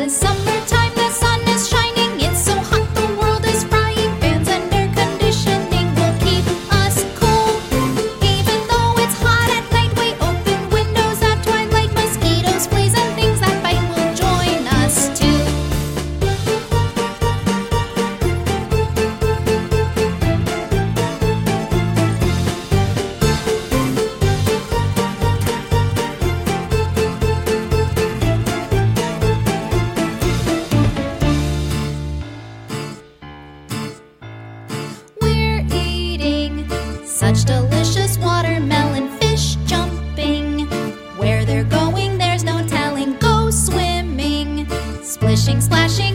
It's summertime. Such delicious watermelon fish jumping. Where they're going, there's no telling. Go swimming. Splishing, splashing